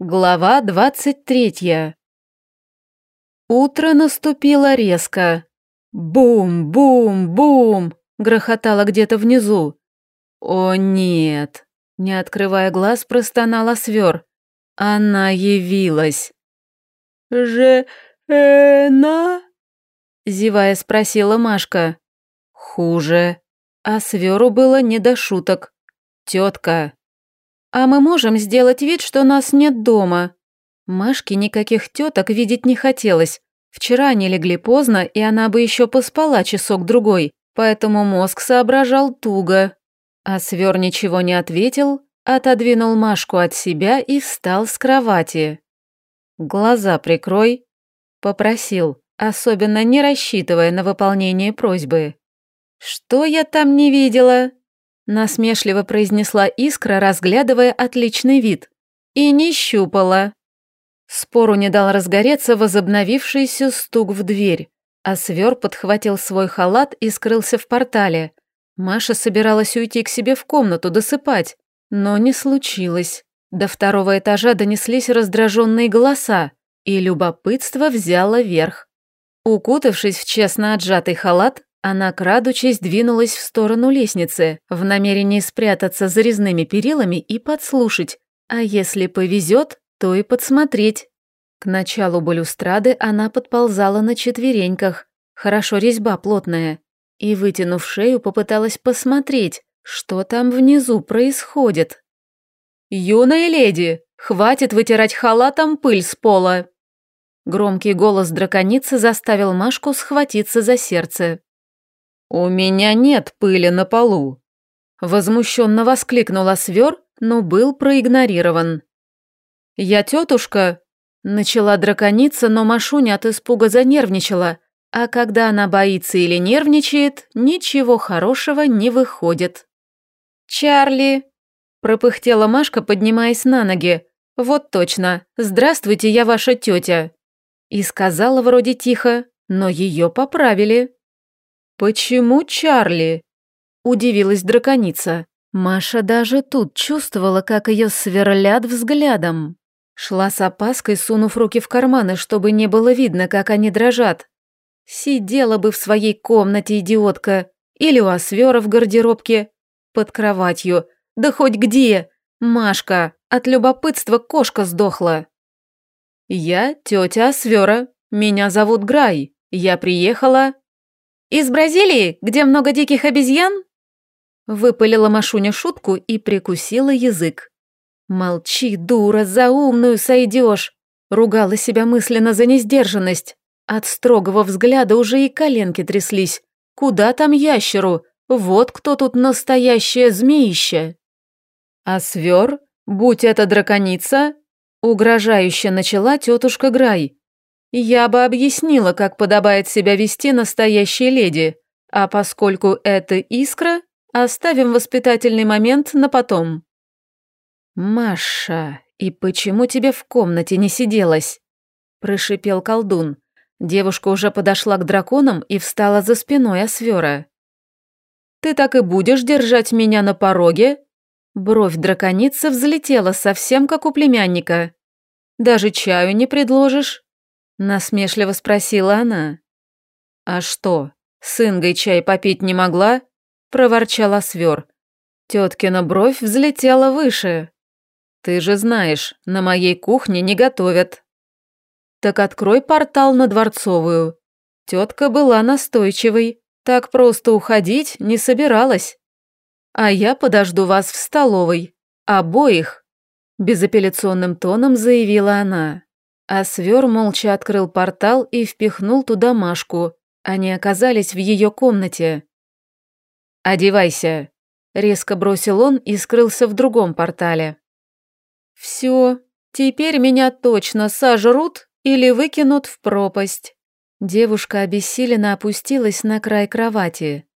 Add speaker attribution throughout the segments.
Speaker 1: Глава двадцать третья. Утро наступило резко. Бум-бум-бум! Грохотало где-то внизу. О нет! Не открывая глаз, простонала свер. Она явилась. «Же-э-на?» Зевая спросила Машка. Хуже. А сверу было не до шуток. Тетка. «А мы можем сделать вид, что нас нет дома?» Машке никаких теток видеть не хотелось. Вчера они легли поздно, и она бы еще поспала часок-другой, поэтому мозг соображал туго. А свер ничего не ответил, отодвинул Машку от себя и встал с кровати. «Глаза прикрой», — попросил, особенно не рассчитывая на выполнение просьбы. «Что я там не видела?» Насмешливо произнесла Искра, разглядывая отличный вид. И не щупала. Спору не дал разгореться возобновившийся стук в дверь, а свер подхватил свой халат и скрылся в портале. Маша собиралась уйти к себе в комнату досыпать, но не случилось. До второго этажа донеслись раздраженные голоса, и любопытство взяло верх. Укутавшись в честно отжатый халат, она, крадучись, двинулась в сторону лестницы, в намерении спрятаться за резными перилами и подслушать, а если повезет, то и подсмотреть. К началу балюстрады она подползала на четвереньках, хорошо резьба плотная, и, вытянув шею, попыталась посмотреть, что там внизу происходит. «Юная леди, хватит вытирать халатом пыль с пола!» Громкий голос драконицы заставил Машку схватиться за сердце. «У меня нет пыли на полу!» Возмущенно воскликнула свер, но был проигнорирован. «Я тетушка!» Начала драконица, но Машуня от испуга занервничала, а когда она боится или нервничает, ничего хорошего не выходит. «Чарли!» – пропыхтела Машка, поднимаясь на ноги. «Вот точно. Здравствуйте, я ваша тетя!» И сказала вроде тихо, но ее поправили. «Почему Чарли?» – удивилась драконица. Маша даже тут чувствовала, как ее сверлят взглядом. Шла с опаской, сунув руки в карманы, чтобы не было видно, как они дрожат. Сидела бы в своей комнате, идиотка, или у Освера в гардеробке, под кроватью, да хоть где. Машка, от любопытства кошка сдохла. Я тетя Освера, меня зовут Грай, я приехала... «Из Бразилии, где много диких обезьян?» Выпалила Машуня шутку и прикусила язык. «Молчи, дура, за умную сойдешь!» Ругала себя мысленно за несдержанность. От строгого взгляда уже и коленки тряслись. «Куда там ящеру? Вот кто тут настоящее змеище!» «А свер? Будь это драконица!» Угрожающе начала тетушка Грай. Я бы объяснила, как подобает себя вести настоящей леди, а поскольку это искра, оставим воспитательный момент на потом. «Маша, и почему тебе в комнате не сиделась?» – прошипел колдун. Девушка уже подошла к драконам и встала за спиной Освера. «Ты так и будешь держать меня на пороге?» Бровь драконицы взлетела совсем как у племянника. «Даже чаю не предложишь?» Насмешливо спросила она. «А что, с Ингой чай попить не могла?» Проворчала свер. Теткина бровь взлетела выше. «Ты же знаешь, на моей кухне не готовят». «Так открой портал на Дворцовую». Тетка была настойчивой, так просто уходить не собиралась. «А я подожду вас в столовой. Обоих», – безапелляционным тоном заявила она. А свер молча открыл портал и впихнул туда Машку. Они оказались в ее комнате. «Одевайся», — резко бросил он и скрылся в другом портале. «Все, теперь меня точно сожрут или выкинут в пропасть». Девушка обессиленно опустилась на край кровати.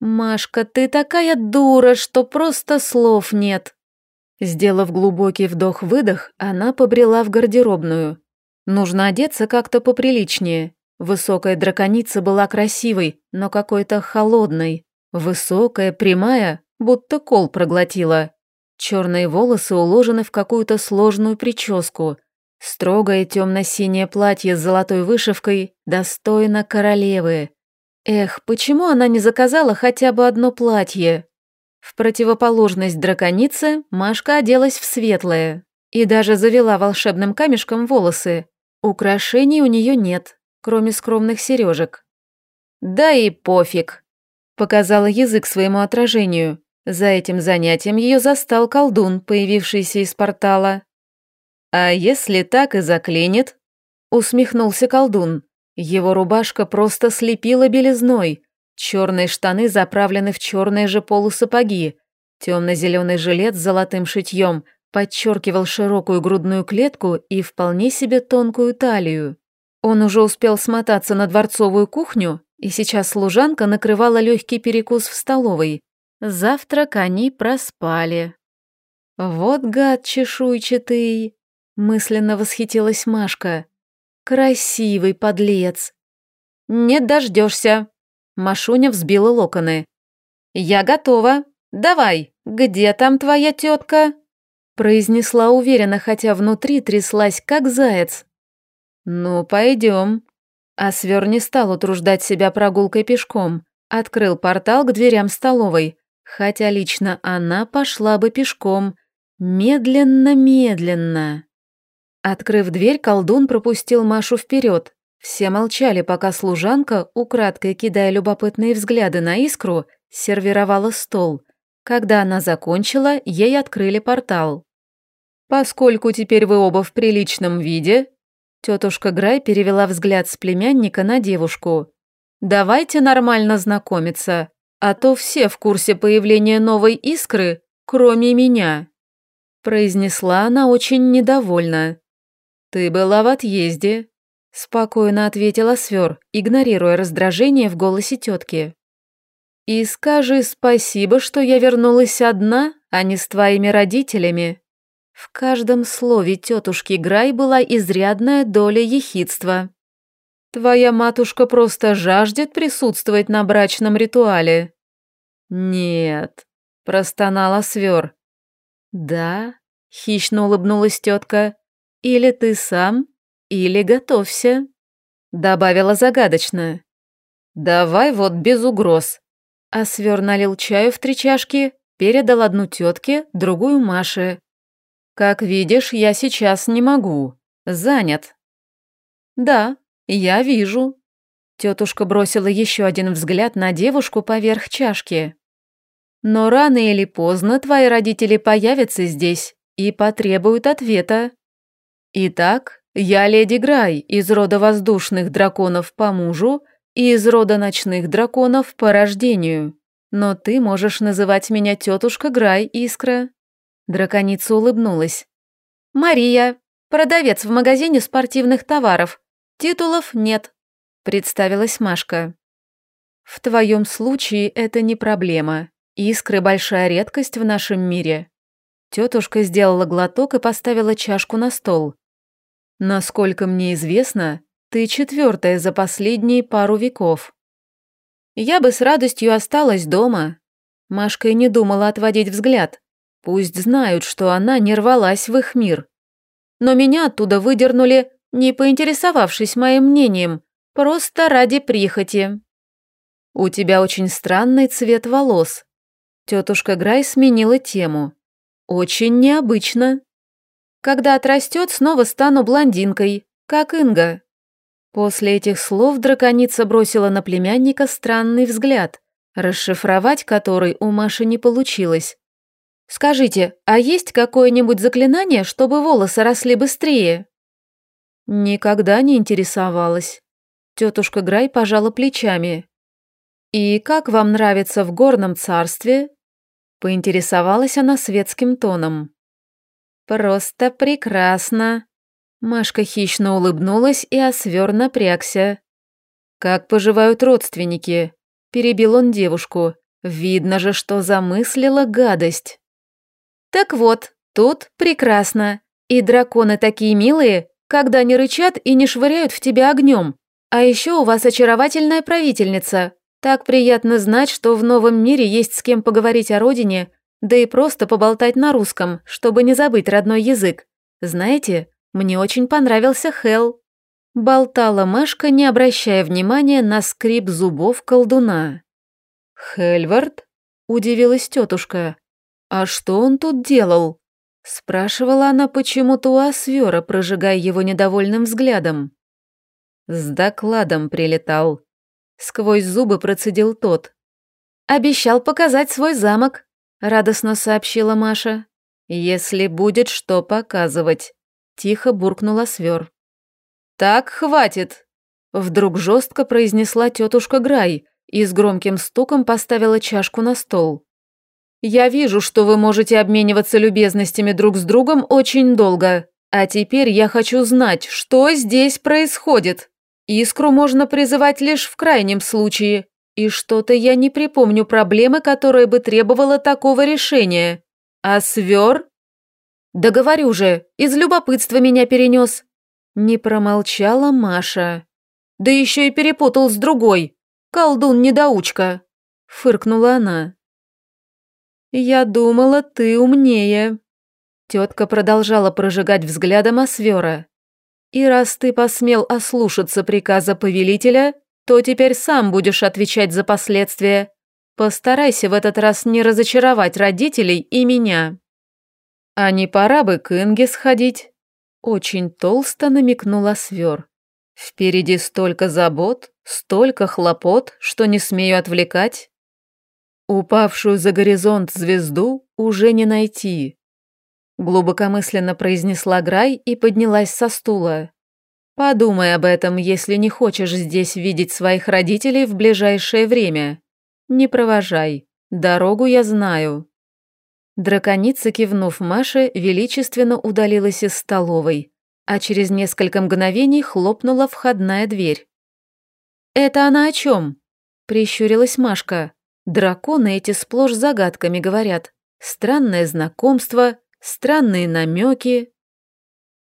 Speaker 1: «Машка, ты такая дура, что просто слов нет!» Сделав глубокий вдох-выдох, она побрела в гардеробную. Нужно одеться как-то поприличнее. Высокая драконица была красивой, но какой-то холодной. Высокая, прямая, будто кол проглотила. Черные волосы уложены в какую-то сложную прическу. Строгое темно-синее платье с золотой вышивкой достойно королевы. Эх, почему она не заказала хотя бы одно платье? В противоположность драконице Машка оделась в светлое и даже завела волшебным камешком волосы. Украшений у нее нет, кроме скромных сережек. «Да и пофиг», — показала язык своему отражению. За этим занятием ее застал колдун, появившийся из портала. «А если так и заклинит?» — усмехнулся колдун. Его рубашка просто слепила белизной, Черные штаны заправлены в черные же полусапоги. Темно-зеленый жилет с золотым шитьем подчеркивал широкую грудную клетку и вполне себе тонкую талию. Он уже успел смотаться на дворцовую кухню, и сейчас служанка накрывала легкий перекус в столовой. Завтрак они проспали. «Вот гад чешуйчатый!» — мысленно восхитилась Машка. «Красивый подлец!» «Не дождешься!» Машуня взбила локоны. «Я готова. Давай, где там твоя тетка?» Произнесла уверенно, хотя внутри тряслась, как заяц. «Ну, пойдем». А свер не стал утруждать себя прогулкой пешком. Открыл портал к дверям столовой, хотя лично она пошла бы пешком. Медленно-медленно. Открыв дверь, колдун пропустил Машу вперед, все молчали, пока служанка, украдкой кидая любопытные взгляды на искру, сервировала стол. Когда она закончила, ей открыли портал. «Поскольку теперь вы оба в приличном виде», тетушка Грай перевела взгляд с племянника на девушку. «Давайте нормально знакомиться, а то все в курсе появления новой искры, кроме меня», произнесла она очень недовольно. «Ты была в отъезде, Спокойно ответила Свер, игнорируя раздражение в голосе тетки. «И скажи спасибо, что я вернулась одна, а не с твоими родителями». В каждом слове тетушки Грай была изрядная доля ехидства. «Твоя матушка просто жаждет присутствовать на брачном ритуале». «Нет», – простонала Свер. «Да?» – хищно улыбнулась тетка. «Или ты сам, или готовься», — добавила загадочно. «Давай вот без угроз». А свер налил чаю в три чашки, передал одну тетке, другую Маше. «Как видишь, я сейчас не могу. Занят». «Да, я вижу». Тетушка бросила еще один взгляд на девушку поверх чашки. «Но рано или поздно твои родители появятся здесь и потребуют ответа. Итак, я леди Грай из рода воздушных драконов по мужу и из рода ночных драконов по рождению. Но ты можешь называть меня тетушка Грай, Искра». Драконица улыбнулась. «Мария, продавец в магазине спортивных товаров. Титулов нет», — представилась Машка. «В твоем случае это не проблема. Искры — большая редкость в нашем мире». Тетушка сделала глоток и поставила чашку на стол. Насколько мне известно, ты четвертая за последние пару веков. Я бы с радостью осталась дома. Машка и не думала отводить взгляд. Пусть знают, что она не рвалась в их мир. Но меня оттуда выдернули, не поинтересовавшись моим мнением, просто ради прихоти. У тебя очень странный цвет волос. Тетушка Грай сменила тему. Очень необычно. Когда отрастет, снова стану блондинкой, как Инга». После этих слов драконица бросила на племянника странный взгляд, расшифровать который у Маши не получилось. «Скажите, а есть какое-нибудь заклинание, чтобы волосы росли быстрее?» Никогда не интересовалась. Тетушка Грай пожала плечами. «И как вам нравится в горном царстве?» Поинтересовалась она светским тоном. «Просто прекрасно!» Машка хищно улыбнулась и освер напрягся. «Как поживают родственники?» Перебил он девушку. «Видно же, что замыслила гадость». «Так вот, тут прекрасно. И драконы такие милые, когда не рычат и не швыряют в тебя огнем. А еще у вас очаровательная правительница. Так приятно знать, что в новом мире есть с кем поговорить о родине, Да и просто поболтать на русском, чтобы не забыть родной язык. Знаете, мне очень понравился Хел. Болтала Машка, не обращая внимания на скрип зубов колдуна. «Хельвард?» – удивилась тетушка. «А что он тут делал?» Спрашивала она почему-то у Освера, прожигая его недовольным взглядом. С докладом прилетал. Сквозь зубы процедил тот. «Обещал показать свой замок», — радостно сообщила Маша. «Если будет что показывать», — тихо буркнула Свер. «Так, хватит!» — вдруг жестко произнесла тетушка Грай и с громким стуком поставила чашку на стол. «Я вижу, что вы можете обмениваться любезностями друг с другом очень долго, а теперь я хочу знать, что здесь происходит. Искру можно призывать лишь в крайнем случае, и что-то я не припомню проблемы, которая бы требовала такого решения. А свер? Да говорю же, из любопытства меня перенес. Не промолчала Маша. Да еще и перепутал с другой. Колдун-недоучка. Фыркнула она. «Я думала, ты умнее». Тетка продолжала прожигать взглядом Освера. «И раз ты посмел ослушаться приказа повелителя, то теперь сам будешь отвечать за последствия. Постарайся в этот раз не разочаровать родителей и меня». «А не пора бы к Инге сходить?» Очень толсто намекнула Свер. «Впереди столько забот, столько хлопот, что не смею отвлекать». Упавшую за горизонт звезду уже не найти. Глубокомысленно произнесла Грай и поднялась со стула. Подумай об этом, если не хочешь здесь видеть своих родителей в ближайшее время. Не провожай. Дорогу я знаю. Драконица, кивнув Маше, величественно удалилась из столовой, а через несколько мгновений хлопнула входная дверь. «Это она о чем? прищурилась Машка. Драконы эти сплошь загадками говорят. Странное знакомство, странные намеки.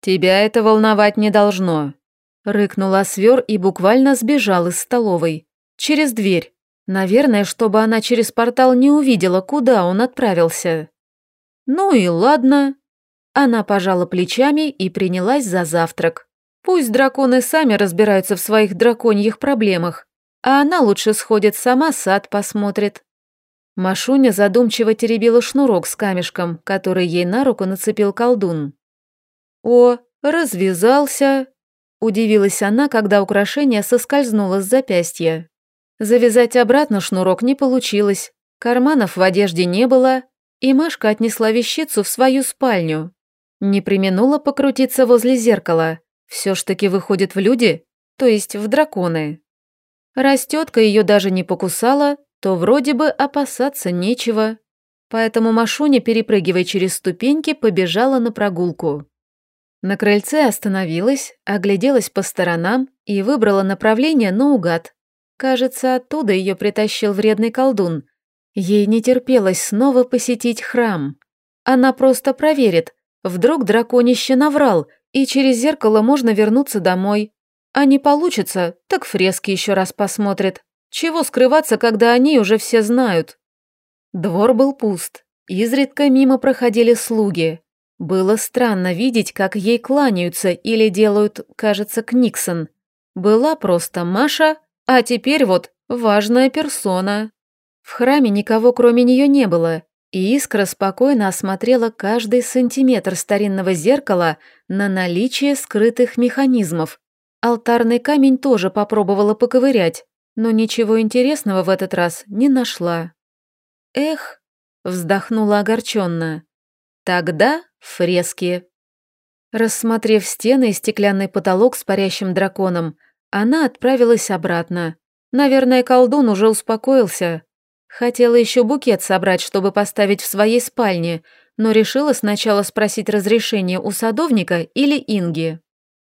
Speaker 1: «Тебя это волновать не должно», — рыкнул Освер и буквально сбежал из столовой. Через дверь. Наверное, чтобы она через портал не увидела, куда он отправился. Ну и ладно. Она пожала плечами и принялась за завтрак. Пусть драконы сами разбираются в своих драконьих проблемах а она лучше сходит сама, сад посмотрит. Машуня задумчиво теребила шнурок с камешком, который ей на руку нацепил колдун. «О, развязался!» – удивилась она, когда украшение соскользнуло с запястья. Завязать обратно шнурок не получилось, карманов в одежде не было, и Машка отнесла вещицу в свою спальню. Не применула покрутиться возле зеркала, все ж таки выходит в люди, то есть в драконы. Раз тетка ее даже не покусала, то вроде бы опасаться нечего. Поэтому Машуня, перепрыгивая через ступеньки, побежала на прогулку. На крыльце остановилась, огляделась по сторонам и выбрала направление наугад. Кажется, оттуда ее притащил вредный колдун. Ей не терпелось снова посетить храм. Она просто проверит, вдруг драконище наврал, и через зеркало можно вернуться домой. А не получится, так фрески еще раз посмотрит. Чего скрываться, когда они уже все знают? Двор был пуст. Изредка мимо проходили слуги. Было странно видеть, как ей кланяются или делают, кажется, Книксон. Была просто Маша, а теперь вот важная персона. В храме никого кроме нее не было, и Искра спокойно осмотрела каждый сантиметр старинного зеркала на наличие скрытых механизмов, Алтарный камень тоже попробовала поковырять, но ничего интересного в этот раз не нашла. «Эх», — вздохнула огорченно, — «тогда фрески». Рассмотрев стены и стеклянный потолок с парящим драконом, она отправилась обратно. Наверное, колдун уже успокоился. Хотела еще букет собрать, чтобы поставить в своей спальне, но решила сначала спросить разрешение у садовника или Инги.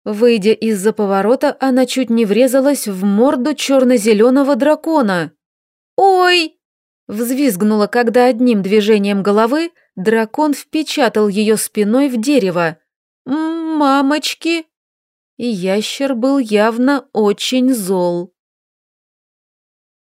Speaker 1: Выйдя из-за поворота, она чуть не врезалась в морду черно-зеленого дракона. «Ой!» Взвизгнула, когда одним движением головы дракон впечатал ее спиной в дерево. «Мамочки!» И ящер был явно очень зол.